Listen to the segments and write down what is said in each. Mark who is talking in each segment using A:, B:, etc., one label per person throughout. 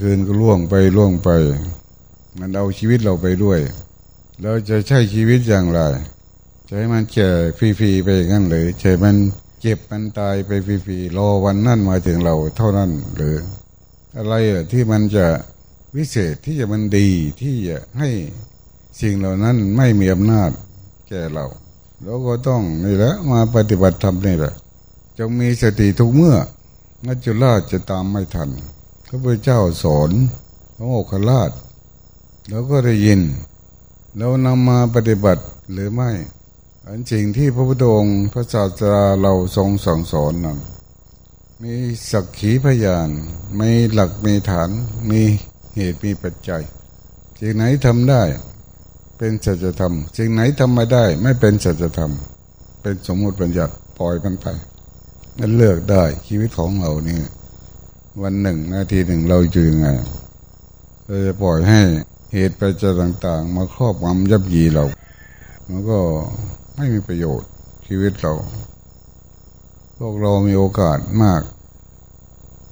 A: คืนก็ล่วงไปล่วงไป มันเอาชีวิตเราไปด้วยเราจะใช้ชีวิตอย่างไรจะให้มันแก่ฟรีๆไปงั้นหรือใช่มันเจ็บมันตายไปฟรีๆรอวันนั้นมาถึงเราเท่านั้นหรือ อะไรอะที่มันจะวิเศษที่จะมันดีที่จะให้สิ่งเหล่านั้นไม่มีอำนาจแก่เราเราก็ต้องนี่แหละมาปฏิบัติธรรมนี่แหละจงมีสติทุกเมื่อนัจจุราชจะตามไม่ทัน ระพุทธเจ้าสอนพระโมคคัลลาชเราก็ได้ยินเรานำมาปฏิบัติหรือไม่ อันสิ่งที่พระพุทธองค์พระศาสดาเราทรงสั่งสอนนั้นมีสักขีพยานมีหลักมีฐานมีเหตุมีปัจจัยสิ่งไหนทำได้เป็นสัจธรรมสิ่งไหนทำไม่ได้ ไม่เป็นสัจธรรม เป็นสมมติบัญญัติปล่อยมันไปนั่นเลือกได้ชีวิตของเรานี่ วันหนึ่งนาทีหนึ่งเราอยู่ยังไงเราจะปล่อยให้เหตุปัจจัยต่าง ๆ มาครอบงำยับยีเรา มันก็ไม่มีประโยชน์ชีวิตเรา พวกเรามีโอกาสมาก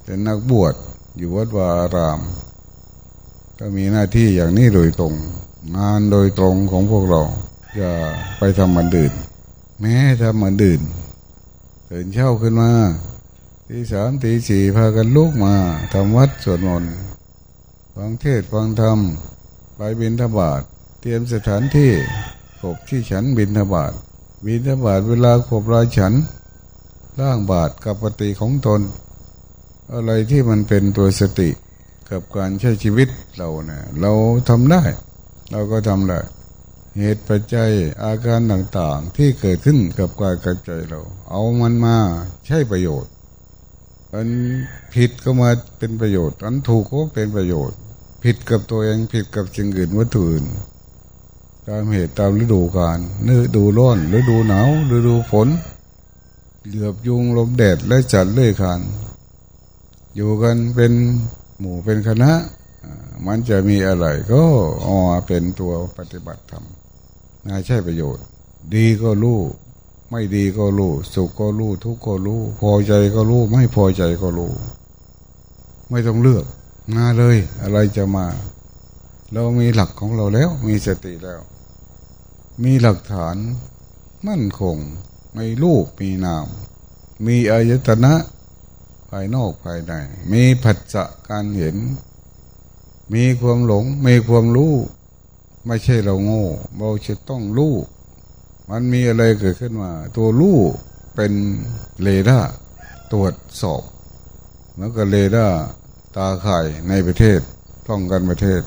A: เป็นนักบวชอยู่วัดวาอาราม ก็มีหน้าที่อย่างนี้โดยตรง งานโดยตรงของพวกเราอย่าไปทำมันดื่น แม้ทำมันดื่นตื่นเช้าขึ้นมา ตีสามตีสี่พากันลุกมาทำวัดสวดมนต์ฟังเทศฟังธรรมไปบินทบาทเตรียมสถานที่ขบที่ฉันบินทบาทบินทบาทเวลาขบรายฉันร่างบาทกับปฏิของตน อะไรที่มันเป็นตัวสติกับการใช้ชีวิตเราเนี่ยเราทำได้ เราก็ทำได้เหตุปัจจัยอาการต่างๆที่เกิดขึ้นกับกายกับใจเรา เอามันมาใช้ประโยชน์ อันผิดก็มาเป็นประโยชน์ อันถูกก็เป็นประโยชน์ ผิดกับตัวเองผิดกับสิ่งอื่นวัตถุอื่นตามเหตุตามฤดูกาลฤดูร้อนฤดูหนาวฤดูฝนเหลือบยุงลมแดดและจัดเลื่อยคานอยู่กันเป็นหมู่เป็นคณะ มันจะมีอะไรก็ออเป็นตัวปฏิบัติธรรมน่าใช่ประโยชน์ ดีก็รู้ ไม่ดีก็รู้สุขก็รู้ทุกข์ก็รู้พอใจก็รู้ไม่พอใจก็รู้ไม่ต้องเลือกมาเลย อะไรจะมา เรามีหลักของเราแล้ว มีสติแล้ว มีหลักฐานมั่นคงไม่รูปมีนาม มีอายตนะ ภายนอกภายใน มีผัสสะการเห็น มีความหลง มีความรู้ ไม่ใช่เราโง่ เราจะต้องรู้ มันมีอะไรเกิดขึ้นมา ตัวรู้เป็นเรดาร์ตรวจสอบแล้วก็เรดาร์ตาข่ายในประเทศท่องกันประเทศ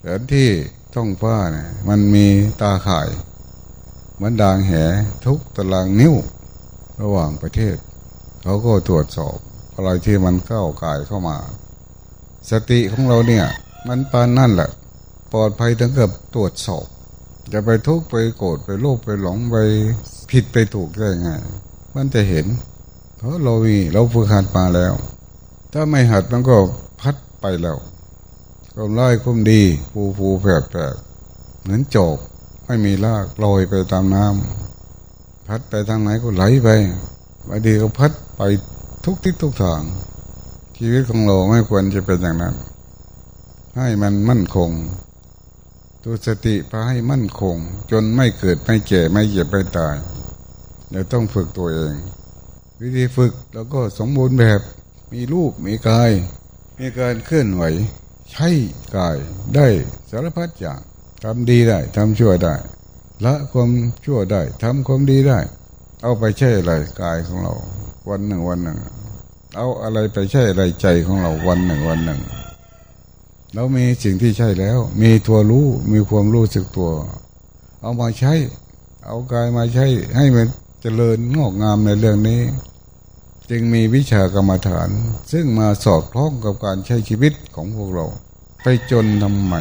A: แผนที่ท่องฟ้าเนี่ยมันมีตาข่ายเหมือนดางแหทุกตารางนิ้วระหว่างประเทศ เขาก็ตรวจสอบอะไรที่มันเข้ากายเข้ามา สติของเราเนี่ย มันปานนั่นแหละปลอดภัยถึงกับตรวจสอบ จะไปทุกข์ไปโกรธไปโลภไปหลงไปผิดไปถูกได้ไงมันจะเห็น เพราะเรามีเราฝึกหัดมาแล้ว ถ้าไม่หัดมันก็พัดไปแล้วก็ไล่คุ้มดีฟูฟูแผดแผดเหมือนจบไม่มีลากลอยไปตามน้ำพัดไปทางไหนก็ไหลไปบางทีก็พัดไปทุกทิศทุกทาง ชีวิตของเราไม่ควรจะเป็นอย่างนั้น ให้มันมั่นคง ตัวสติพาให้มั่นคง จนไม่เกิดไม่แก่ไม่เจ็บไม่ตายเราต้องฝึกตัวเอง วิธีฝึกแล้วก็สมบูรณ์แบบมีรูปมีกาย มีการเคลื่อนไหว ใช้กายได้สารพัดอย่างทำดีได้ทำชั่วได้ละความชั่วได้ทำความดีได้ เอาไปใช้อะไรกายของเรา วันหนึ่งวันหนึ่ง เอาอะไรไปใช้อะไรใจของเราวันหนึ่งวันหนึ่ง เรามีสิ่งที่ใช่แล้ว มีตัวรู้มีความรู้สึกตัว เอามาใช้ เอากายมาใช้ให้มันเจริญงอกงามในเรื่องนี้ จึงมีวิชากรรมฐาน ซึ่งมาสอดคล้องกับการใช้ชีวิตของพวกเรา ไปจนทำไม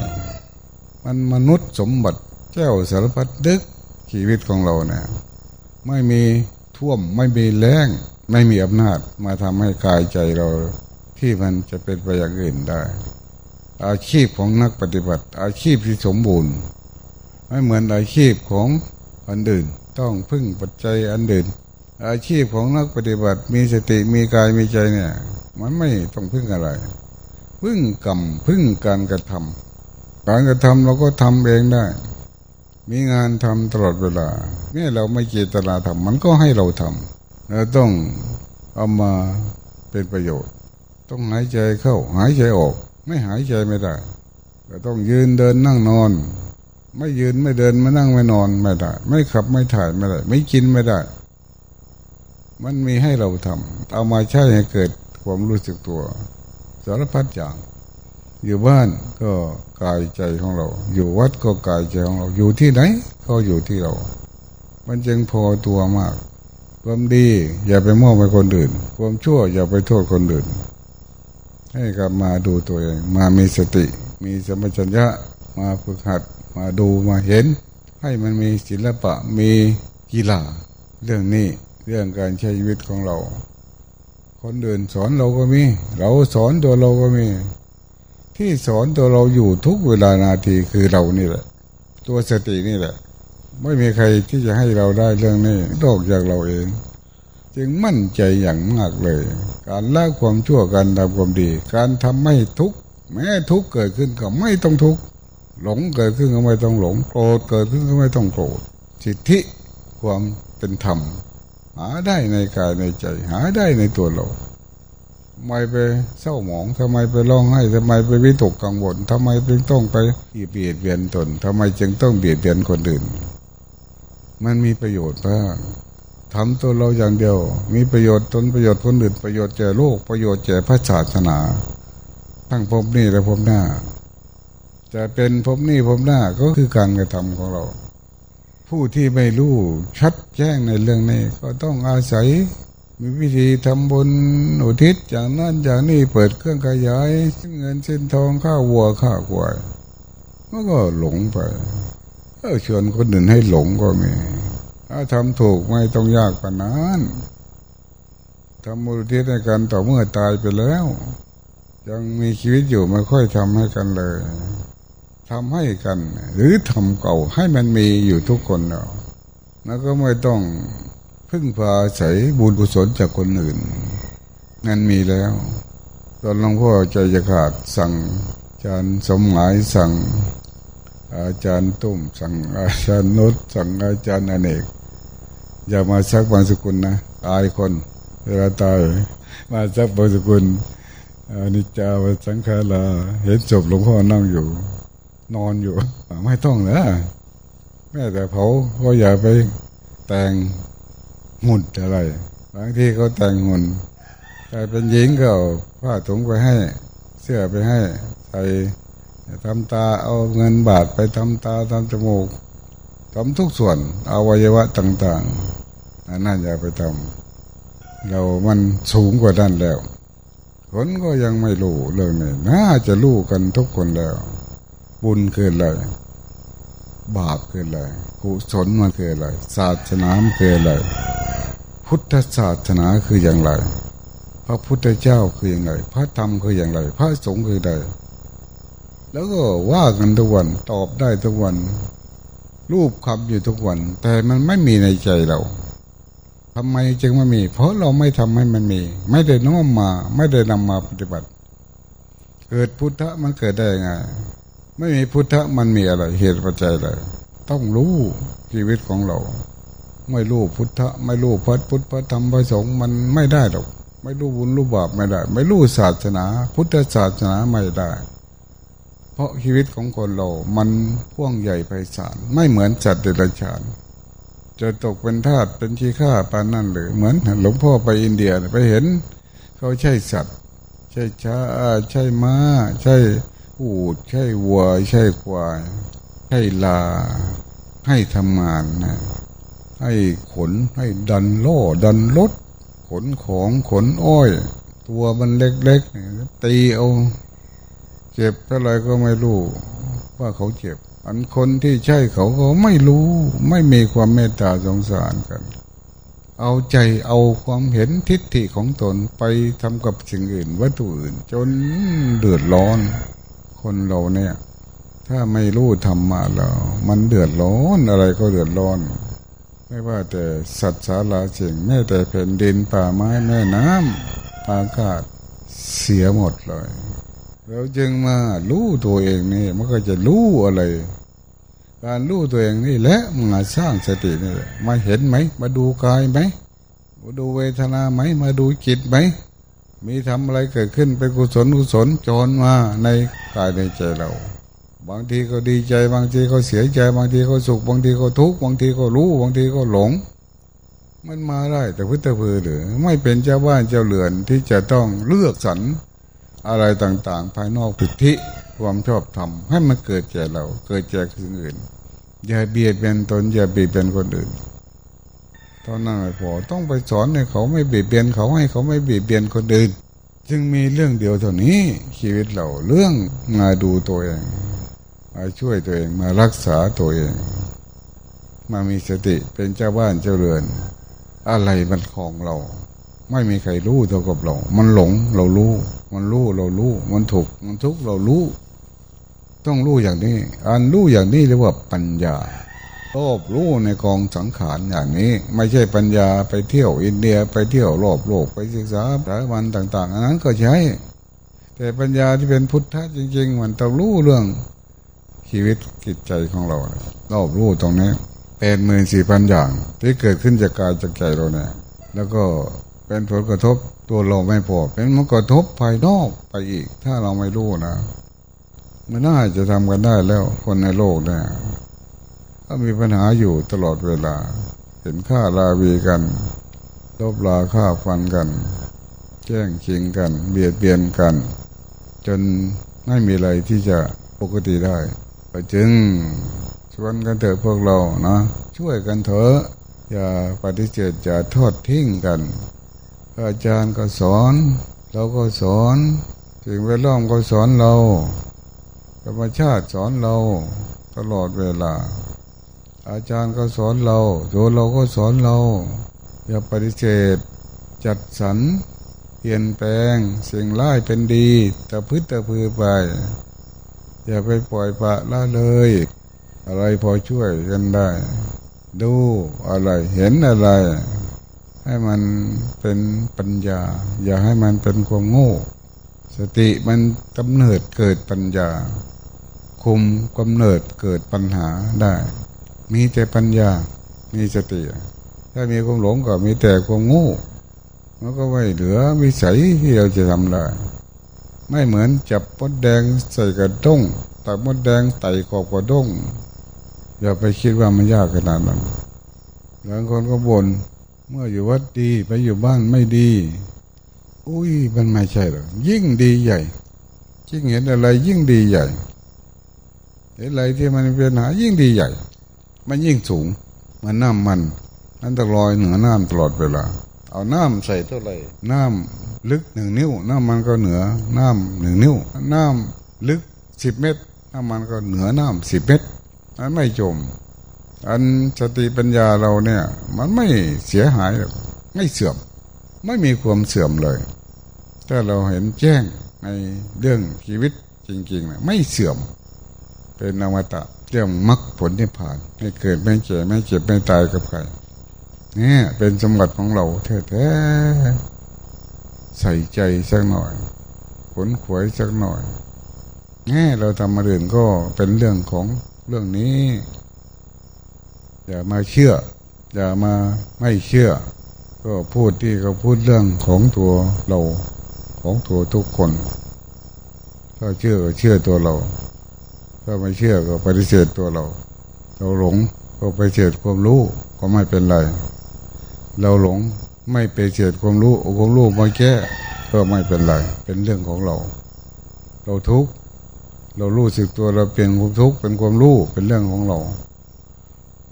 A: มันมนุษย์สมบัติเจ้าสารพัดดึกชีวิตของเราเนี่ยไม่มีท่วมไม่มีแรงไม่มีอำนาจมาทำให้กายใจเราที่มันจะเป็นไปอย่างอื่นได้ อาชีพของนักปฏิบัติ อาชีพที่สมบูรณ์ ไม่เหมือนอาชีพของอันอื่นต้องพึ่งปัจจัยอันอื่น อาชีพของนักปฏิบัติ มีสติมีกายมีใจเนี่ย มันไม่ต้องพึ่งอะไร พึ่งกรรมพึ่งการกระทำการกระทำเราก็ทำเองได้ มีงานทำตลอดเวลาเมื่อเราไม่เจตนาทำมันก็ให้เราทำเราต้องเอามาเป็นประโยชน์ ต้องหายใจเข้าหายใจออก ไม่หายใจไม่ได้ก็ต้องยืนเดินนั่งนอน ไม่ยืนไม่เดินไม่นั่งไม่นอนไม่ได้ ไม่ขับไม่ถ่ายไม่ได้ ไม่กินไม่ได้ มันมีให้เราทำเอามาใช้ให้เกิดความรู้สึกตัวสารพัดอย่างอยู่บ้านก็กายใจของเรา อยู่วัดก็กายใจของเรา อยู่ที่ไหน ก็อยู่ที่เรา มันจึงพอตัวมาก ความดีอย่าไปมอบไปคนอื่น ความชั่วอย่าไปโทษคนอื่น ให้กลับมาดูตัวเอง มามีสติ มีสมัชัญญะมาฝึกหัด มาดูมาเห็น ให้มันมีศิลปะมีกีฬาเรื่องนี้เรื่องการใช้ชีวิตของเรา คนอื่นสอนเราก็มี เราสอนตัวเราก็มี ที่สอนตัวเราอยู่ทุกเวลานาทีคือเรานี่แหละ ตัวสตินี่แหละ ไม่มีใครที่จะให้เราได้เรื่องนี้นอกจากเราเอง จึงมั่นใจอย่างมากเลย การละความชั่วการทำความดี การทำไม่ทุกข์แม้ทุกข์เกิดขึ้นก็ไม่ต้องทุกข์หลงเกิดขึ้นก็ไม่ต้องหลงโกรธเกิดขึ้นก็ไม่ต้องโกรธสิทธิความเป็นธรรม หาได้ในกายในใจ หาได้ในตัวเราทำไมไปเศร้าหมองทำไมไปร้องไห้ทำไมไปวิตกกังวลทำไมจึงต้องไปเบียดเบียนตนทำไมจึงต้องเบียดเบียนคนอื่น มันมีประโยชน์บ้าง ทำตัวเราอย่างเดียว มีประโยชน์ตนประโยชน์คนอื่นประโยชน์แก่โลกประโยชน์แก่พระศาสนา ทั้งพบนี้และพบหน้า จะเป็นพบนี้พบหน้าก็คือการกระทำของเรา ผู้ที่ไม่รู้ชัดแจ้งในเรื่องนี้ ก็ต้องอาศัย มีวิธีทำบุญอุทิศอย่างนั้นอย่างนี้เปิดเครื่องขยายเงินเส้นทองข้าววัวข้าวควายมันก็หลงไปเออชวนคนอื่นให้หลงก็มี ถ้าทำถูกไม่ต้องยากกว่านั้นทำบุญอุทิศในกันต่อเมื่อตายไปแล้ว ยังมีชีวิตอยู่ไม่ค่อยทำให้กันเลยทำให้กัน หรือทำเก่าให้มันมีอยู่ทุกคนเราแล้วก็ไม่ต้องพึ่งพาใส่บุญกุศลจากคนอื่น นั่นมีแล้ว ตอนหลวงพ่อใจจะขาดสั่งอาจารย์สมหมายสั่ง อาจารย์ตุ้มสั่งอาจารย์นุชสั่งอาจารย์อเนก อย่ามาซักบางสกุลนะตายคนเวลาตายมาซักบางสกุลอนิจจาวสังขาราเห็นศพหลวงพ่อนั่งอยู่ นอนอยู่ ไม่ต้องนะแม้แต่เผาก็อย่าไปแต่งหุ่นอะไร บางทีเขาแต่งหุ่นแต่เป็นหญิงก็เอาผ้าถุงไปให้ เสื้อไปให้ ใส่ทำตาเอาเงินบาทไปทำตาทำจมูก ทำทุกส่วนอวัยวะต่างๆนนั่นอย่าไปทำเรามันสูงกว่านั้นแล้ว คนก็ยังไม่รู้เรื่องนี้น่าจะรู้กันทุกคนแล้ว บุญคืออะไรบาปคืออะไรกุศลมันคืออะไรศาสนาคืออะไรพุทธศาสนาคืออย่างไร พระพุทธเจ้าคืออย่างไร พระธรรมคืออย่างไร พระสงฆ์คือใดแล้วก็ว่ากันทุกวันตอบได้ทุกวัน รูปคำอยู่ทุกวัน แต่มันไม่มีในใจเราทำไมจึงไม่มี เพราะเราไม่ทำให้มันมี ไม่ได้น้อมมา ไม่ได้นำมาปฏิบัติ เกิดพุทธะมันเกิดได้ไงไม่มีพุทธะมันมีอะไร เหตุปัจจัยอะไรต้องรู้ชีวิตของเรา ไม่รู้พุทธะ ไม่รู้พระพุทธพระธรรมพระสงฆ์มันไม่ได้หรอก ไม่รู้บุญรู้บาปไม่ได้ ไม่รู้ศาสนา พุทธศาสนาไม่ได้ ราะชีวิตของคนเรา มันพ่วงใหญ่ไพศาลไม่เหมือนจัดเดรัจฉาน จะตกเป็นทาสเป็นขี้ข้าปานนั่นหรือเหมือนหลวงพ่อไปอินเดียไปเห็น เขาใช่สัตว์ ใช่ช้าใช่ม้า ใช่อูด ใช่วัว ใช่ควาย ใช่ลา ให้ทำงานนะให้ขนให้ดันโล่ดันรถขนของขนอ้อย ตัวมันเล็กๆตีเอา เจ็บเท่าไรก็ไม่รู้ว่าเขาเจ็บ อันคนที่ใช่เขาก็ไม่รู้ไม่มีความเมตตาสงสารกัน เอาใจเอาความเห็นทิฏฐิของตนไปทำกับสิ่งอื่นวัตถุอื่น จนเดือดร้อน คนเราเนี่ย ถ้าไม่รู้ธรรมะแล้ว มันเดือดร้อนอะไรก็เดือดร้อน ไม่ว่าแต่สัตว์สาราสิ่งแม้แต่แผ่นดินป่าไม้แม่น้ำอากาศเสียหมดเลย เราจึงมารู้ตัวเองนี่มันก็จะรู้อะไร การรู้ตัวเองนี่แหละมาสร้างสตินี่มาเห็นไหม มาดูกายไหมมาดูเวทนาไหม มาดูจิตไหม มีทำอะไรเกิดขึ้นเป็นกุศลกุศลจรมาในกายในใจเรา บางทีก็ดีใจ บางทีก็เสียใจ บางทีก็สุข บางทีก็ทุกข์บางทีก็รู้ บางทีก็หลง มันมาได้แต่พุทธพือหรือไม่เป็นเจ้าบ้านเจ้าเรือนที่จะต้องเลือกสรร อะไรต่างๆ ภายนอกปิธิความชอบธรรมให้มันเกิดแก่เรา เกิดแก่คนอื่น อย่าเบียดเบียนตนอย่าเบียดเบียนคนอื่นเท่านั้นพอต้องไปสอนให้เขาไม่เบียดเบียนเขาให้เขาไม่เบียดเบียนคนอื่น จึงมีเรื่องเดียวเท่านี้ชีวิตเราเรื่องมาดูตัวเองมาช่วยตัวเองมารักษาตัวเอง มามีสติเป็นเจ้าบ้านเจ้าเรือน อะไรมันของเรา ไม่มีใครรู้เท่ากับเรา มันหลงเรารู้ มันรู้เรารู้ มันถูก มันทุกเรารู้ ต้องรู้อย่างนี้ อันรู้อย่างนี้เรียกว่าปัญญารอบรู้ในกองสังขารอย่างนี้ ไม่ใช่ปัญญาไปเที่ยวอินเดียไปเที่ยวรอบโลกไปศึกษาสายวันต่าง ๆ อันนั้นก็ใช้ แต่ปัญญาที่เป็นพุทธะจริง ๆ มันต้องรู้เรื่องชีวิตจิตใจของเรารอบรู้ตรงนี้เป็นหมื่นสี่พันอย่างที่เกิดขึ้นจากกายจากใจเราเนี่ยแล้วก็ เป็นผลกระทบตัวเราไม่พอเป็นผลกระทบภายนอกไปอีก ถ้าเราไม่รู้นะมันน่าจะทำกันได้แล้วคนในโลกเนี่ยก็มีปัญหาอยู่ตลอดเวลา เห็นฆ่าลาวีกันลบลาฆ่าฟันกัน แจ้งชิงกัน เบียดเบียนกัน จนไม่มีอะไรที่จะปกติได้ก็จึงชวนกันเถอะพวกเรานะ ช่วยกันเถอะ อย่าปฏิเสธอย่าทอดทิ้งกัน อาจารย์ก็สอน เราก็สอนสิ่งแวดล้อมก็สอนเราธรรมชาติสอนเราตลอดเวลา อาจารย์ก็สอนเราตัวเราก็สอนเราอย่าปฏิเสธจัดสรรเปลี่ยนแปลงสิ่งร้ายเป็นดีแต่พึ่งแต่พือไป อย่าไปปล่อยปะละเลย อะไรพอช่วยกันได้ ดูอะไรเห็นอะไร ให้มันเป็นปัญญา อย่าให้มันเป็นความโง่ สติมันกำเนิดเกิดปัญญา คุมกำเนิดเกิดปัญหาได้ มีแต่ปัญญา มีสติ ถ้ามีความหลงก็มีแต่ความโง่มันก็ไม่เหลือวิสัยที่เราจะทำได้ไม่เหมือนจับมดแดงใส่กระด้งตักมดแดงไต่ขอบกระด้งอย่าไปคิดว่ามันยากขนาดนั้นบางคนก็บน่น เมื่ออยู่วัดดีไปอยู่บ้านไม่ดี อุ้ยมันไม่ใช่หรอกยิ่งดีใหญ่ยิ่งเห็นอะไรยิ่งดีใหญ่เห็นอะไรที่มันเป็นหายิ่งดีใหญ่ มันยิ่งสูง มันน้ำมันนั่นตลอยเหนือน้ำตลอดเวลา เอาน้ำใส่เท่าไหร่น้ำลึกหนึ่งนิ้ว น้ำมันก็เหนือน้ำหนึ่งนิ้ว น้ำลึกสิบเมตรน้ำมันก็เหนือน้ำสิบเมตรนั้นไม่จม อันสติปัญญาเราเนี่ย มันไม่เสียหายหรอกไม่เสื่อม ไม่มีความเสื่อมเลย ถ้าเราเห็นแจ้งในเรื่องชีวิตจริงๆนะไม่เสื่อม เป็นนวตะเรื่องมรรคผลที่ผ่าน ไม่เกิดไม่เจ็บไม่เจ็บไม่ตายกับใครเนี่ยเป็นสมบัติของเราแท้ๆใส่ใจสักหน่อยผลขวยสักหน่อยแง่เราทำมาเรื่องก็เป็นเรื่องของเรื่องนี้ อย่ามาเชื่อ อย่ามาไม่เชื่อ ก็พูดที่เขาพูดเรื่องของตัวเราของตัวทุกคนก็เชื่อก็เชื่อตัวเรา ถ้าไม่เชื่อก็ปฏิเสธตัวเรา เราหลงก็ไปเสดความรู้ก็ไม่เป็นไร เราหลงไม่ไปเสดความรู้ความรู้มาแก้ก็ไม่เป็นไร เป็นเรื่องของเรา เราทุกข์เรารู้สึกตัวเราเปลี่ยนความทุกข์เป็นความรู้เป็นเรื่องของเรา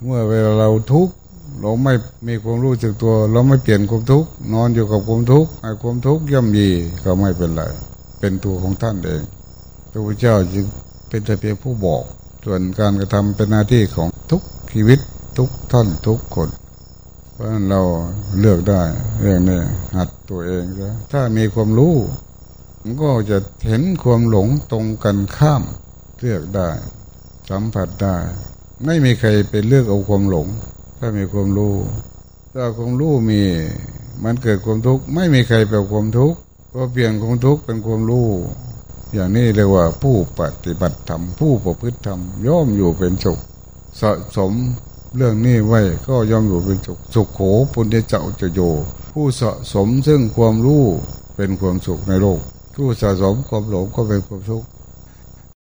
A: เมื่อเวลาเราทุกข์เราไม่มีความรู้สึกตัว เราไม่เปลี่ยนความทุกข์นอนอยู่กับความทุกข์ไอ้ความทุกข์ย่ำยีก็ไม่เป็นไร เป็นตัวของท่านเองพระพุทธเจ้าจึงเป็นแต่เพียงผู้บอก ส่วนการกระทำเป็นหน้าที่ของทุกชีวิตทุกท่านทุกคน เพราะฉะนั้นเราเลือกได้เรื่องนี้หัดตัวเองซะถ้ามีความรู้มันก็จะเห็นความหลงตรงกันข้ามเลือกได้ สัมผัสได้ ไม่มีใครเป็นเลือกเอาความหลง ถ้ามีความรู้ถ้าความรู้มี มันเกิดความทุกข์ไม่มีใครเป็นความทุกข์ก็เปลี่ยนความทุกข์เป็นความรู้อย่างนี้เรียกว่าผู้ปฏิบัติธรรมผู้ประพฤติธรรมย่อมอยู่เป็นสุขสะสมเรื่องนี้ไว้ก็ย่อมอยู่เป็นสุขสุขโขปุญญเจ้าจะโยผู้สะสมซึ่งความรู้เป็นความสุขในโลก ผู้สะสมความหลงก็เป็นความทุกข์